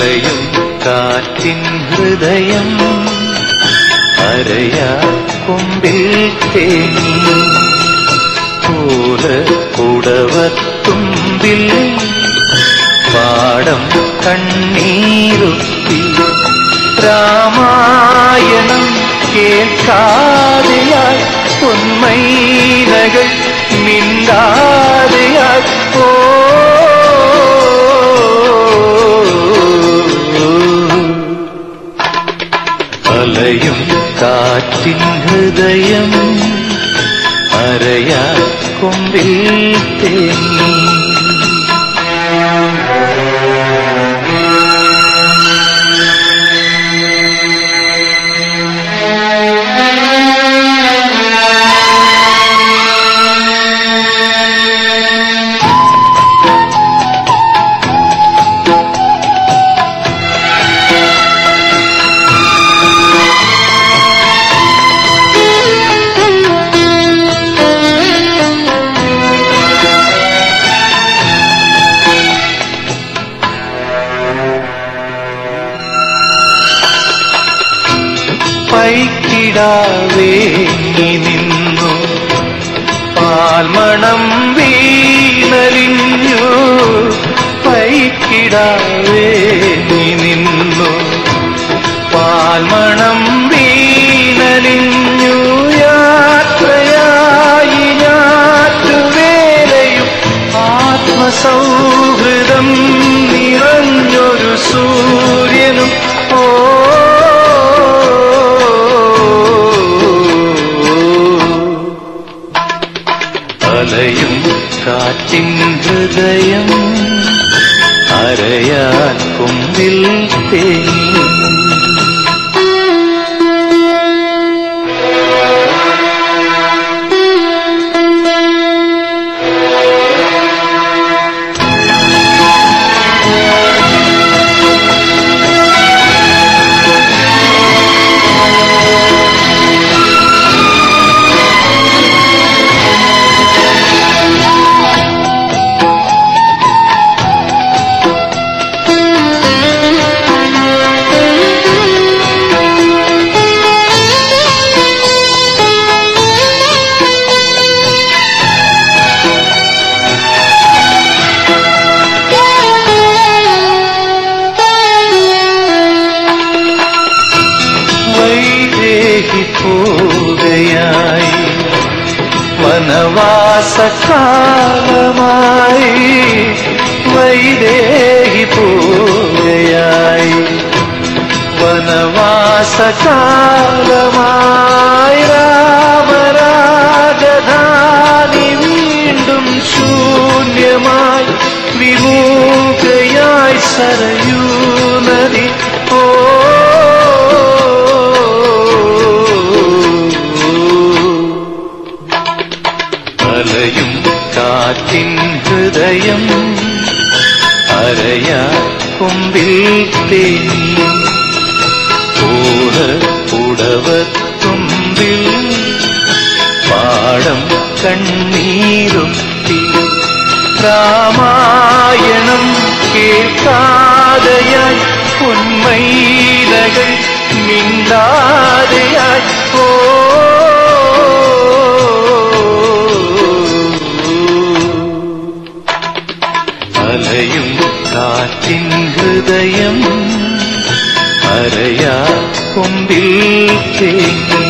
அலையும் காற்றின் ஹிருதயம். அறையா கொம்பில் தேனி. போல புடவத்தும்பில் பாடம் கண்ணீருத்தி. ராமாயணம் கேட்காதையாய் உண்மை நகை மின்றாதையாய் போ കാറ്റിൻ ഹൃദയം അരയാ കൊമ്പിൽ തേങ്ങി. പൈക്കിടാവേ നിന്നു. പാൽമണം വീണലിഞ്ഞു. പൈക്കിടാവേ നിന്നു. പാൽമണം വീണലിഞ്ഞു. യാത്രയായി ഞാറ്റുവേലയും ആത്മസൗഹൃദം നിറഞ്ഞൊരു സൂര്യനും അലയും കാറ്റിൻ ഹൃദയം അരയാൽ കൊമ്പിൽ തേങ്ങി വനവാസകാലമായി വൈദേഹി പൂജയായി. വനവാസകാലമായി രാമരാജധാനി വീണ്ടും ശൂന്യമായി വിമൂകയായി സരയൂ നദി കാറ്റിൻ ഹൃദയം അരയാ കൊമ്പിൽ തേങ്ങി പൂള പുടവത്തുമ്പിൽ പാടം കണ്ണീരൊത്തി രാമായണം കേൾക്കാതെയായി പൊന്മൈനകൾ മിണ്ടാതെയായി ഓ കൊമ്പിൽ തേങ്ങി